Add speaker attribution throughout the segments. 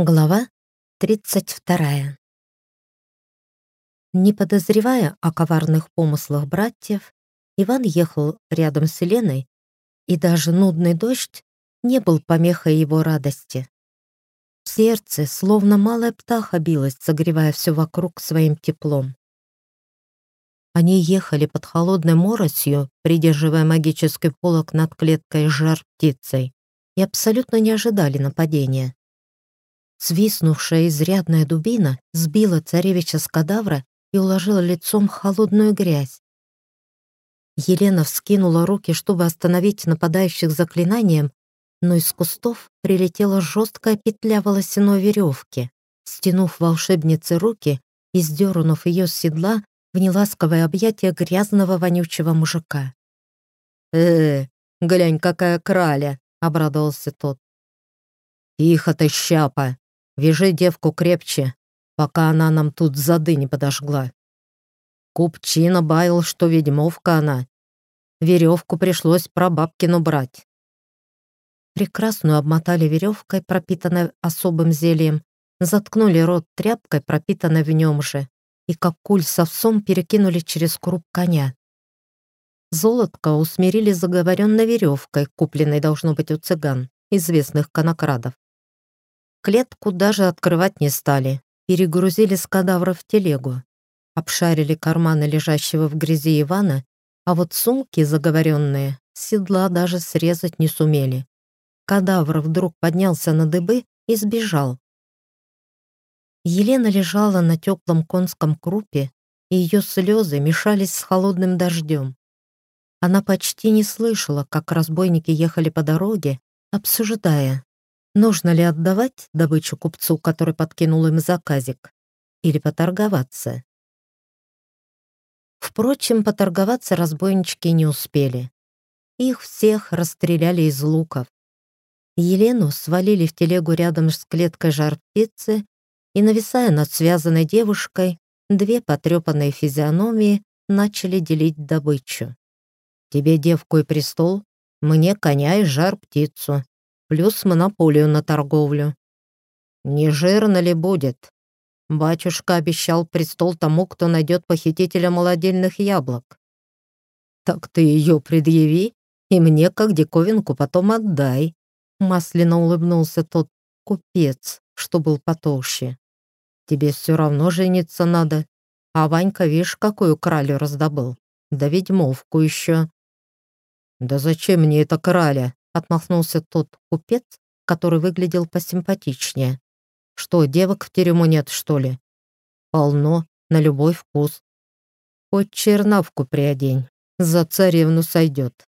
Speaker 1: Глава 32. Не подозревая о коварных помыслах братьев, Иван ехал рядом с Еленой, и даже нудный дождь не был помехой его радости. В сердце словно малая птаха билась, согревая все вокруг своим теплом. Они ехали под холодной моросью, придерживая магический полог над клеткой с жар-птицей, и абсолютно не ожидали нападения. Свистнувшая изрядная дубина сбила царевича с кадавра и уложила лицом холодную грязь. Елена вскинула руки, чтобы остановить нападающих заклинанием, но из кустов прилетела жесткая петля волосяной веревки. Стянув волшебнице руки и сдернув ее с седла в неласковое объятие грязного вонючего мужика.
Speaker 2: «Э, глянь, какая краля!» — обрадовался тот. «Тихо ты, щапа!» Вяжи девку крепче, пока она нам тут зады не подожгла. Купчина баял, что ведьмовка она. Веревку пришлось про бабкину брать.
Speaker 1: Прекрасную обмотали веревкой, пропитанной особым зельем, заткнули рот тряпкой, пропитанной в нем же, и как куль с овсом перекинули через круп коня. Золотко усмирили заговоренной веревкой, купленной должно быть у цыган, известных конокрадов. Клетку даже открывать не стали. Перегрузили с кадавра в телегу. Обшарили карманы лежащего в грязи Ивана, а вот сумки заговоренные седла даже срезать не сумели. Кадавр вдруг поднялся на дыбы и сбежал. Елена лежала на теплом конском крупе, и ее слезы мешались с холодным дождем. Она почти не слышала, как разбойники ехали по дороге, обсуждая, Нужно ли отдавать добычу купцу, который подкинул им заказик, или поторговаться? Впрочем, поторговаться разбойнички не успели. Их всех расстреляли из луков. Елену свалили в телегу рядом с клеткой жар-птицы и, нависая над связанной девушкой, две потрепанные физиономии начали делить добычу. «Тебе девку и престол, мне коня и жар-птицу», плюс монополию на торговлю. Не жирно ли будет? Батюшка обещал престол тому, кто найдет похитителя молодильных яблок. Так ты ее предъяви и мне, как диковинку, потом отдай. Масляно улыбнулся тот купец, что был потолще. Тебе все равно жениться надо. А Ванька, видишь, какую кралю раздобыл. Да ведьмовку еще. Да зачем мне эта краля? Отмахнулся тот купец, который выглядел посимпатичнее. Что, девок в тюрьму нет, что ли? Полно, на любой вкус. Хоть чернавку приодень, за царевну сойдет.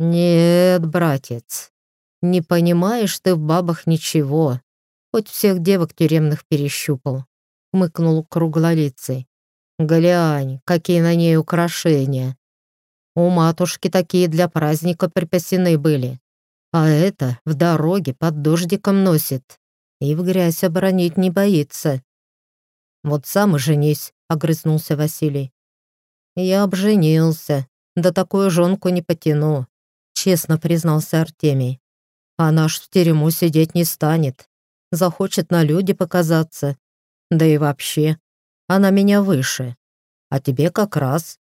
Speaker 1: Нет, братец, не понимаешь ты в бабах ничего. Хоть всех девок тюремных перещупал. Хмыкнул круглолицей. Глянь, какие на ней украшения. У матушки такие для праздника припасены были. А это в дороге под дождиком носит. И в грязь оборонить не боится. Вот сам и женись, огрызнулся Василий. Я обженился, да такую жонку не потяну, честно признался Артемий. Она ж в тюрьму сидеть не станет. Захочет на люди показаться. Да и вообще, она меня выше. А тебе как раз.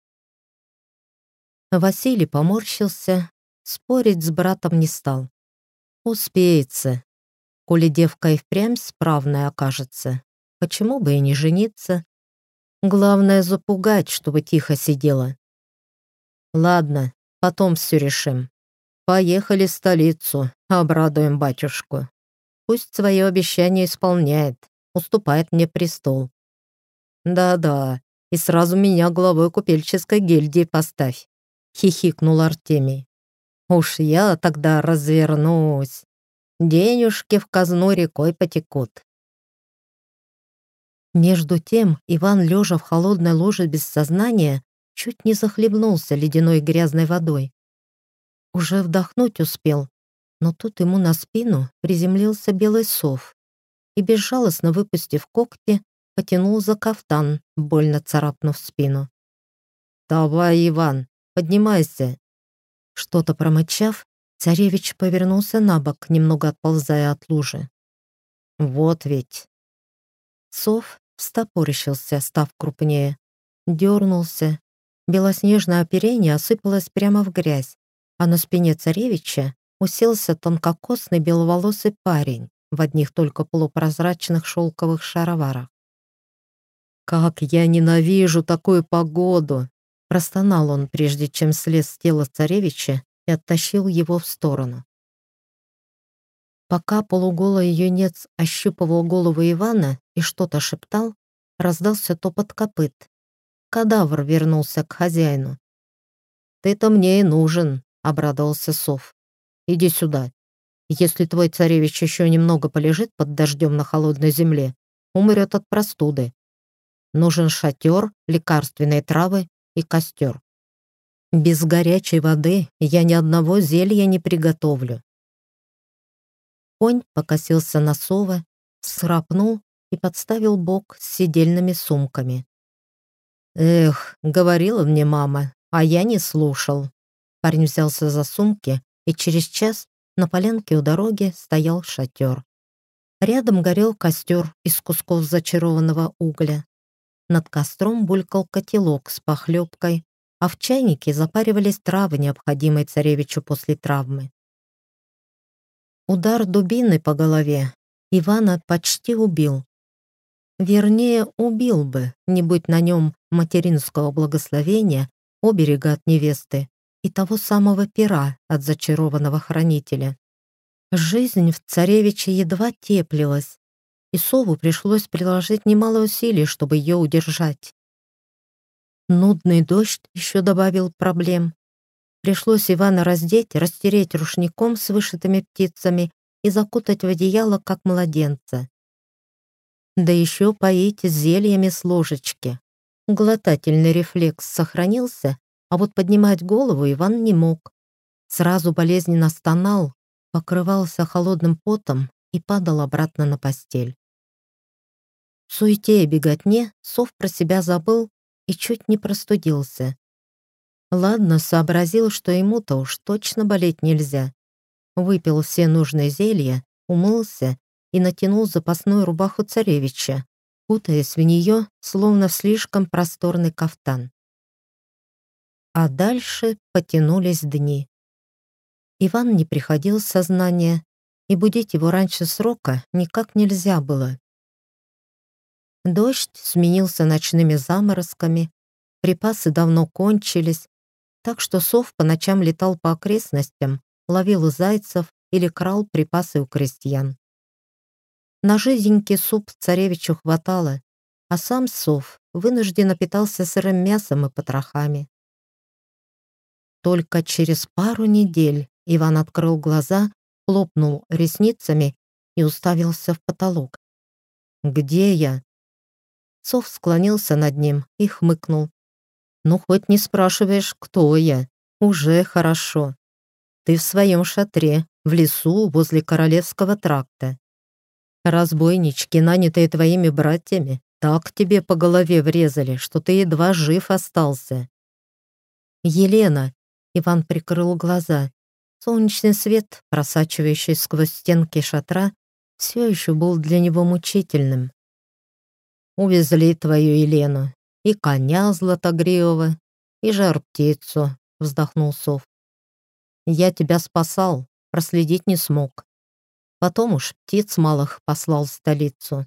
Speaker 1: Василий поморщился, спорить с братом не стал. Успеется. Коли девка и впрямь справная окажется, почему бы и не жениться? Главное запугать, чтобы тихо сидела. Ладно, потом все решим. Поехали в столицу, обрадуем батюшку. Пусть свое обещание исполняет, уступает мне престол. Да-да, и сразу меня главой купельческой гильдии поставь. — хихикнул Артемий. «Уж я тогда развернусь. Денежки в казну рекой потекут». Между тем Иван, лежа в холодной ложе без сознания, чуть не захлебнулся ледяной грязной водой. Уже вдохнуть успел, но тут ему на спину приземлился белый сов и, безжалостно выпустив когти, потянул за кафтан, больно царапнув спину. «Давай, Иван, Поднимайся!» Что-то промычав, царевич повернулся на бок, немного отползая от лужи.
Speaker 2: Вот ведь.
Speaker 1: Сов встопорщился, став крупнее. Дернулся. Белоснежное оперение осыпалось прямо в грязь, а на спине царевича уселся тонкокосный беловолосый парень в одних только полупрозрачных шелковых шароварах.
Speaker 2: «Как я ненавижу такую погоду!» Простонал он, прежде чем слез с тела царевича и оттащил его в сторону.
Speaker 1: Пока полуголый юнец ощупывал голову Ивана и что-то шептал, раздался топот копыт. Кадавр вернулся к хозяину.
Speaker 2: «Ты-то мне и нужен», — обрадовался Сов. «Иди сюда. Если твой царевич еще немного полежит под дождем на холодной земле, умрет от простуды. Нужен шатер, лекарственные травы и костер. Без горячей воды я ни одного зелья не приготовлю.
Speaker 1: Конь покосился на сова, срапнул и подставил бок с сидельными сумками.
Speaker 2: «Эх, говорила мне мама, а я не слушал». Парень взялся за сумки, и через час на полянке у дороги стоял шатер. Рядом горел костер из кусков зачарованного угля. Над костром булькал котелок с похлебкой, а в чайнике запаривались травы, необходимые царевичу после травмы. Удар дубины по голове Ивана почти убил. Вернее, убил бы, не будь на нем материнского благословения, оберега от невесты и того самого пера от зачарованного хранителя. Жизнь в царевиче едва теплилась, и сову пришлось приложить немало усилий, чтобы ее удержать. Нудный дождь еще добавил проблем. Пришлось Ивана раздеть, растереть рушником с вышитыми птицами и закутать в одеяло, как младенца. Да еще поить зельями с ложечки. Глотательный рефлекс сохранился, а вот поднимать голову Иван не мог. Сразу болезненно стонал, покрывался холодным потом и падал обратно на постель. В суете и беготне сов про себя забыл и чуть не простудился. Ладно, сообразил, что ему-то уж точно болеть нельзя. Выпил все нужные зелья, умылся и натянул запасную рубаху царевича, кутаясь в нее, словно в слишком просторный кафтан. А дальше потянулись дни. Иван не приходил в сознание, и будить его раньше срока никак нельзя было. Дождь сменился ночными заморозками, припасы давно кончились, так что сов по ночам летал по окрестностям, ловил зайцев или крал припасы у крестьян. На жизненький суп царевичу хватало, а сам сов вынужденно питался сырым мясом и потрохами. Только через пару недель Иван открыл глаза, хлопнул ресницами и уставился в потолок. «Где я?» Сов склонился над ним и хмыкнул. «Ну, хоть не спрашиваешь, кто я. Уже хорошо. Ты в своем шатре, в лесу возле Королевского тракта. Разбойнички, нанятые твоими братьями, так тебе по голове врезали, что ты едва жив остался». «Елена!» — Иван прикрыл глаза. Солнечный свет, просачивающий сквозь стенки шатра, все еще был для него мучительным. Увезли твою Елену, и коня златогривого, и жар-птицу», — вздохнул Сов. «Я тебя спасал, проследить не смог. Потом уж птиц малых послал в столицу».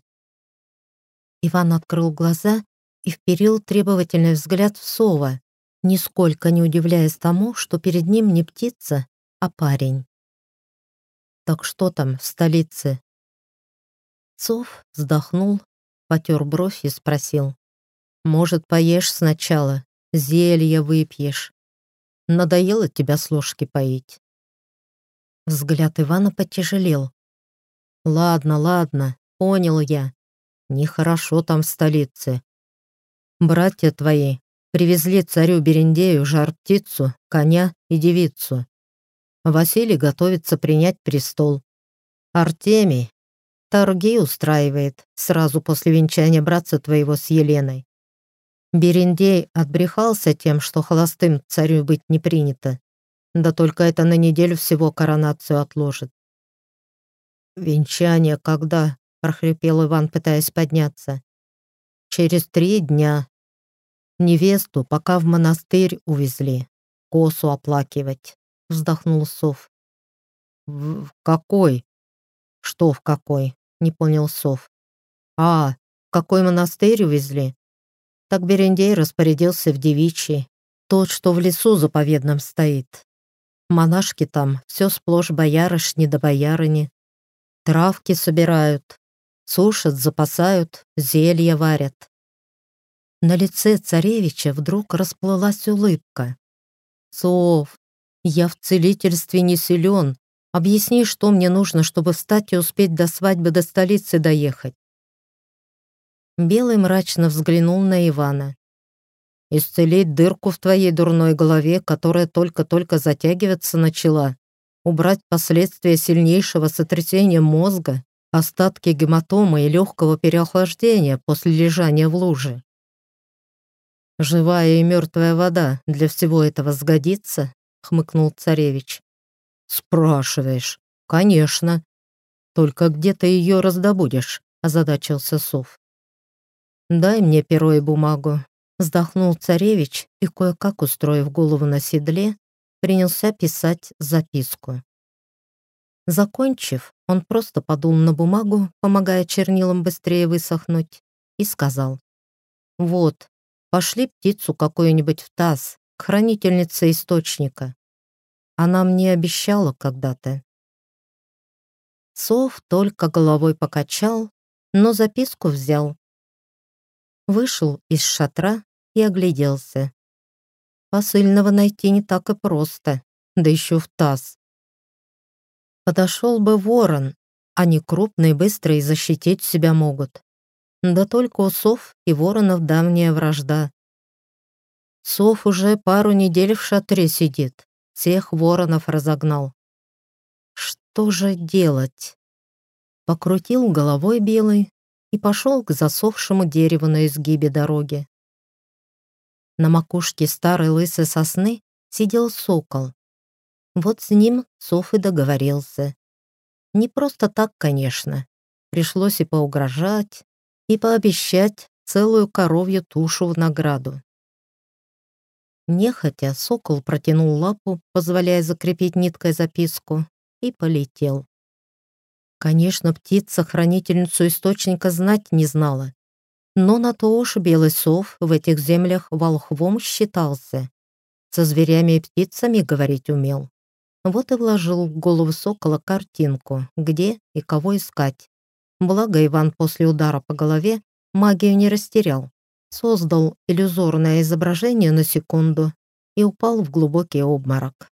Speaker 2: Иван открыл глаза и вперил требовательный взгляд в Сова, нисколько не удивляясь тому, что перед ним не птица, а парень. «Так что там в столице?» Сов вздохнул потер бровь и спросил. «Может, поешь сначала, зелье выпьешь? Надоело тебя с ложки поить?» Взгляд Ивана потяжелел. «Ладно, ладно, понял я. Нехорошо там в столице. Братья твои привезли царю Берендею жар-птицу, коня и девицу. Василий готовится принять престол. Артемий Торги устраивает сразу после венчания братца твоего с Еленой. Берендей отбрехался тем, что холостым царю быть не принято. Да только это на неделю всего коронацию отложит. «Венчание когда?»
Speaker 1: — прохрипел Иван, пытаясь подняться. «Через три дня. Невесту пока в монастырь увезли. Косу оплакивать», — вздохнул Сов. «В какой?» «Что в какой?» — не понял Сов. «А, в какой монастырь увезли?» Так Берендей распорядился в девичий, тот, что в лесу заповедном стоит. Монашки там все сплошь боярышни да боярыни. Травки собирают, сушат, запасают, зелья варят. На лице царевича вдруг расплылась улыбка. «Сов, я в целительстве не силен. Объясни, что мне нужно, чтобы встать и успеть до свадьбы до столицы доехать». Белый мрачно взглянул на Ивана исцелить дырку в твоей дурной голове, которая только-только затягиваться начала, убрать последствия сильнейшего сотрясения мозга, остатки гематомы и легкого переохлаждения после лежания в луже. «Живая и мертвая вода для всего этого сгодится?» — хмыкнул царевич. «Спрашиваешь? Конечно. Только где ты ее раздобудешь?» — озадачился Сов. «Дай мне перо и бумагу, Вздохнул царевич и, кое-как устроив голову на седле, принялся писать записку. Закончив, он просто подул на бумагу, помогая чернилам быстрее высохнуть, и сказал, «Вот, пошли птицу какую-нибудь в таз, к хранительнице источника. Она мне обещала когда-то». Сов только головой покачал, но записку взял вышел из шатра и огляделся. Посыльного найти не так и просто, да еще в таз. Подошел бы ворон, они крупные, быстрые, защитить себя могут. Да только у сов и воронов давняя вражда. Сов уже пару недель в шатре сидит, всех воронов разогнал. Что же делать? Покрутил головой белый, и пошел к засохшему дереву на изгибе дороги. На макушке старой лысой сосны сидел сокол. Вот с ним Соф и договорился. Не просто так, конечно. Пришлось и поугрожать, и пообещать целую коровью тушу в награду. Нехотя сокол протянул лапу, позволяя закрепить ниткой записку, и полетел. Конечно, птица хранительницу источника знать не знала. Но на то уж белый сов в этих землях волхвом считался. Со зверями и птицами говорить умел. Вот и вложил в голову сокола картинку, где и кого искать. Благо Иван после удара по голове магию не растерял. Создал иллюзорное изображение на секунду и упал в глубокий обморок.